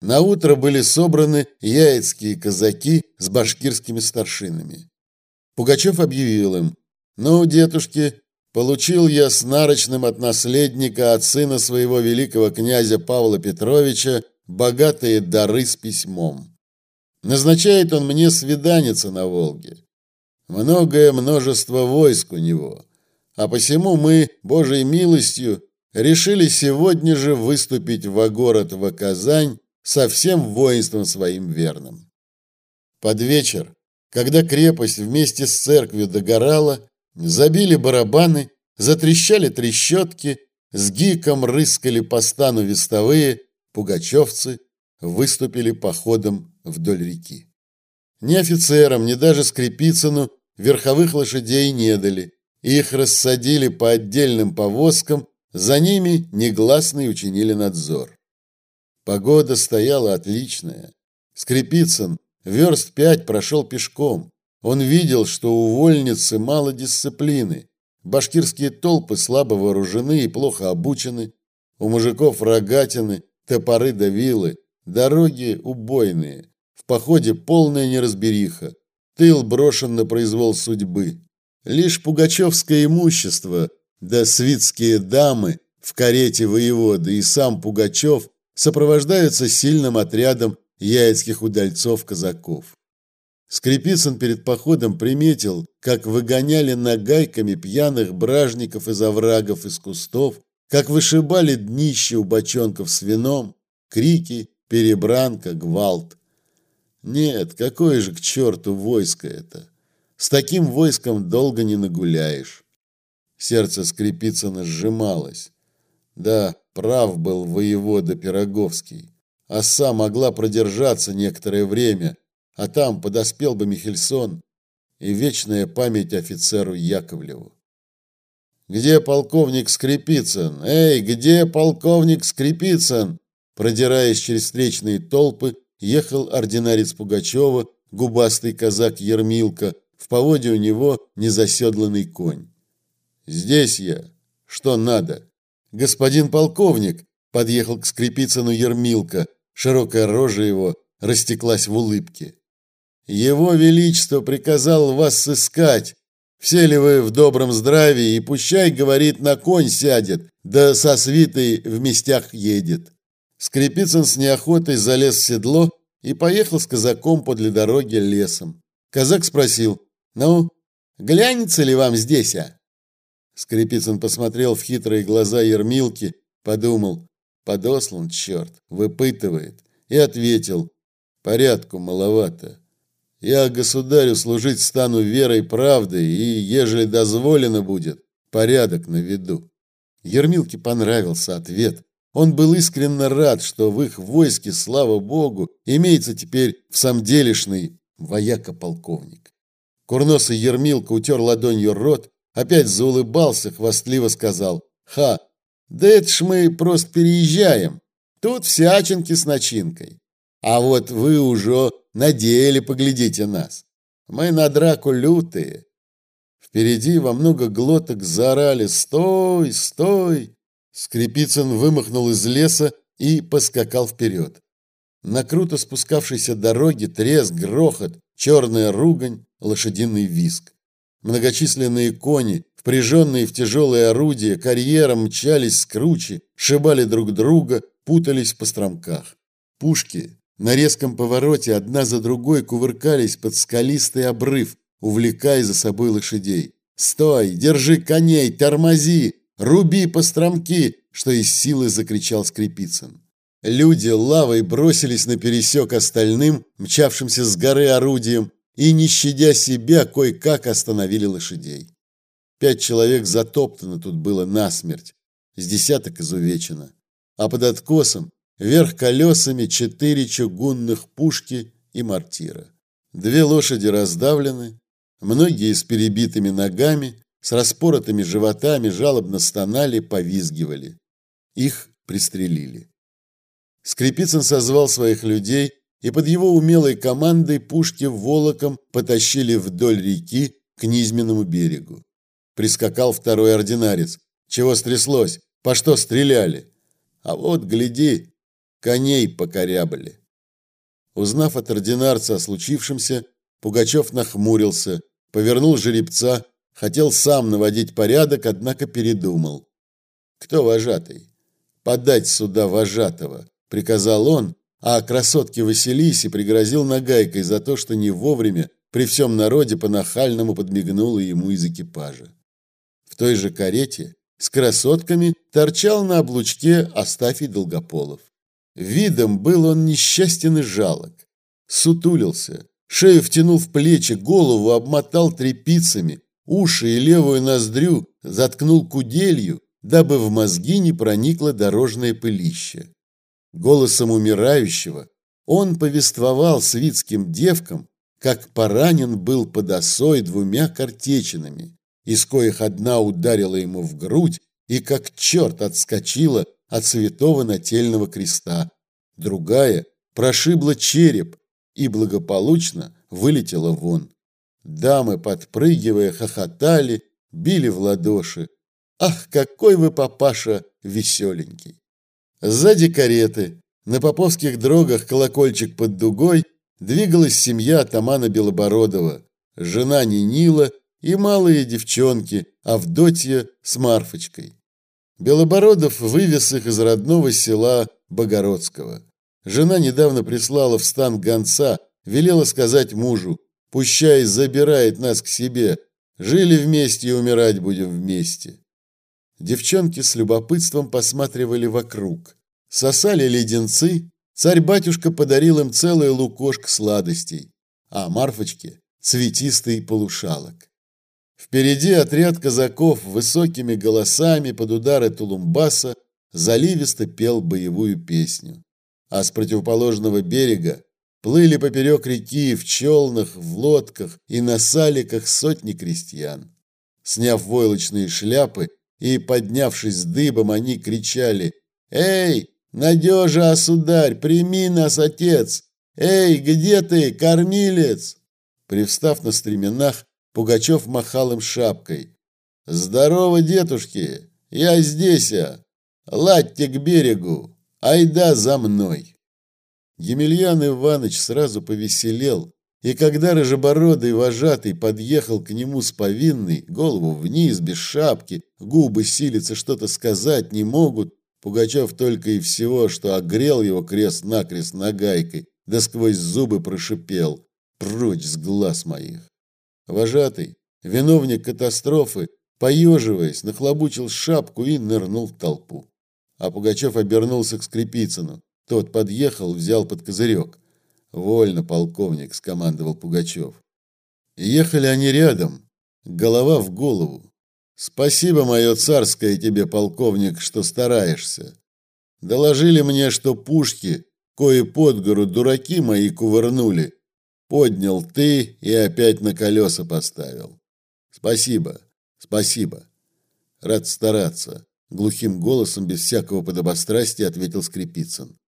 На утро были собраны яицкие казаки с башкирскими старшинами. Пугачев объявил им, «Ну, дедушки, получил я с нарочным от наследника от сына своего великого князя Павла Петровича богатые дары с письмом. Назначает он мне свиданица на Волге. Многое множество войск у него, а посему мы, Божьей милостью, решили сегодня же выступить во город в Казань со всем воинством своим верным. Под вечер, когда крепость вместе с церковью догорала, забили барабаны, затрещали трещотки, с гиком рыскали по стану вестовые, пугачевцы выступили походом вдоль реки. Ни офицерам, ни даже Скрипицыну верховых лошадей не дали, их рассадили по отдельным повозкам, за ними негласный учинили надзор. Погода стояла отличная. Скрипицын верст пять прошел пешком. Он видел, что у вольницы мало дисциплины. Башкирские толпы слабо вооружены и плохо обучены. У мужиков рогатины, топоры да вилы. Дороги убойные. В походе полная неразбериха. Тыл брошен на произвол судьбы. Лишь пугачевское имущество, да свитские дамы в карете воеводы и сам Пугачев сопровождаются сильным отрядом яицких удальцов-казаков. Скрипицын перед походом приметил, как выгоняли нагайками пьяных бражников из оврагов, из кустов, как вышибали днище у бочонков с вином, крики, перебранка, гвалт. Нет, какое же к черту войско это? С таким войском долго не нагуляешь. Сердце Скрипицына сжималось. Да, Прав был воевода Пироговский. Оса могла продержаться некоторое время, а там подоспел бы Михельсон и вечная память офицеру Яковлеву. «Где полковник Скрипицын? Эй, где полковник Скрипицын?» Продираясь через встречные толпы, ехал ординарец Пугачева, губастый казак Ермилка, в поводе у него незаседланный конь. «Здесь я. Что надо?» «Господин полковник!» – подъехал к Скрипицыну Ермилка. Широкая рожа его растеклась в улыбке. «Его Величество приказал вас сыскать. Все ли вы в добром здравии, и пущай, говорит, на конь сядет, да со свитой в местях едет». Скрипицын с неохотой залез в седло и поехал с казаком подле дороги лесом. Казак спросил, «Ну, глянется ли вам здесь, а?» Скрипицын посмотрел в хитрые глаза Ермилки, подумал, подослан черт, выпытывает, и ответил, порядку маловато. Я государю служить стану верой правдой, и, ежели дозволено будет, порядок наведу. Ермилке понравился ответ. Он был искренне рад, что в их войске, слава богу, имеется теперь в самом делешный вояка-полковник. Курносый Ермилка утер ладонью рот, Опять заулыбался, хвастливо сказал. «Ха, да это ж мы просто переезжаем. Тут всячинки с начинкой. А вот вы уже на деле поглядите нас. Мы на драку лютые». Впереди во много глоток заорали «Стой! Стой!». Скрипицын вымахнул из леса и поскакал вперед. На круто спускавшейся дороге треск, грохот, черная ругань, лошадиный виск. Многочисленные кони, впряженные в тяжелые орудия, карьером мчались с кручи, шибали друг друга, путались в постромках. Пушки на резком повороте одна за другой кувыркались под скалистый обрыв, увлекая за собой лошадей. «Стой! Держи коней! Тормози! Руби постромки!» что из силы закричал Скрипицын. Люди лавой бросились на пересек остальным, мчавшимся с горы орудием, и, не щадя себя, кое-как остановили лошадей. Пять человек затоптано тут было насмерть, с десяток изувечено, а под откосом вверх колесами четыре чугунных пушки и мортира. Две лошади раздавлены, многие с перебитыми ногами, с распоротыми животами жалобно стонали, повизгивали. Их пристрелили. Скрипицын созвал своих людей и под его умелой командой пушки волоком потащили вдоль реки к низменному берегу. Прискакал второй ординарец. Чего стряслось? По что стреляли? А вот, гляди. коней покорябали. Узнав от ординарца о случившемся, Пугачев нахмурился, повернул жеребца, хотел сам наводить порядок, однако передумал. «Кто вожатый?» «Подать сюда вожатого», — приказал он, а красотке Василисе пригрозил нагайкой за то, что не вовремя при всем народе по-нахальному подмигнула ему из экипажа. В той же карете с красотками торчал на облучке Астафий Долгополов. Видом был он несчастен и жалок. Сутулился, шею втянул в плечи, голову обмотал тряпицами, уши и левую ноздрю заткнул куделью, дабы в мозги не проникло дорожное пылище. Голосом умирающего он повествовал свитским девкам, как поранен был под осой двумя картечинами, из коих одна ударила ему в грудь и как черт отскочила от святого нательного креста, другая прошибла череп и благополучно вылетела вон. Дамы, подпрыгивая, хохотали, били в ладоши. «Ах, какой вы, папаша, веселенький!» Сзади кареты, на поповских дрогах колокольчик под дугой, двигалась семья атамана Белобородова, жена Нинила и малые девчонки Авдотья с Марфочкой. Белобородов вывез их из родного села Богородского. Жена недавно прислала в стан гонца, велела сказать мужу, пущай забирает нас к себе, жили вместе и умирать будем вместе. Девчонки с любопытством посматривали вокруг. Сосали леденцы, царь-батюшка подарил им целое лукошко сладостей, а Марфочке – цветистый полушалок. Впереди отряд казаков высокими голосами под удары тулумбаса заливисто пел боевую песню. А с противоположного берега плыли поперек реки в челнах, в лодках и на саликах сотни крестьян. Сняв войлочные шляпы, и, поднявшись дыбом, они кричали «Эй, надежа, сударь, прими нас, отец! Эй, где ты, кормилец?» Привстав на стременах, Пугачев махал им шапкой. «Здорово, дедушки! Я здесь, а! Ладьте к берегу! Айда за мной!» Емельян Иванович сразу повеселел, и когда рыжебородый вожатый подъехал к нему с повинной, голову вниз, без шапки, губы силятся что-то сказать не могут, Пугачев только и всего, что огрел его крест-накрест нагайкой, да сквозь зубы прошипел «Прочь с глаз моих!». Вожатый, виновник катастрофы, поеживаясь, нахлобучил шапку и нырнул в толпу. А Пугачев обернулся к Скрипицыну. Тот подъехал, взял под козырек. «Вольно, полковник», — скомандовал Пугачев. ехали они рядом, голова в голову. «Спасибо, мое царское тебе, полковник, что стараешься. Доложили мне, что пушки, кои под гору дураки мои кувырнули, поднял ты и опять на колеса поставил. Спасибо, спасибо. Рад стараться», — глухим голосом, без всякого подобострастия ответил Скрипицын.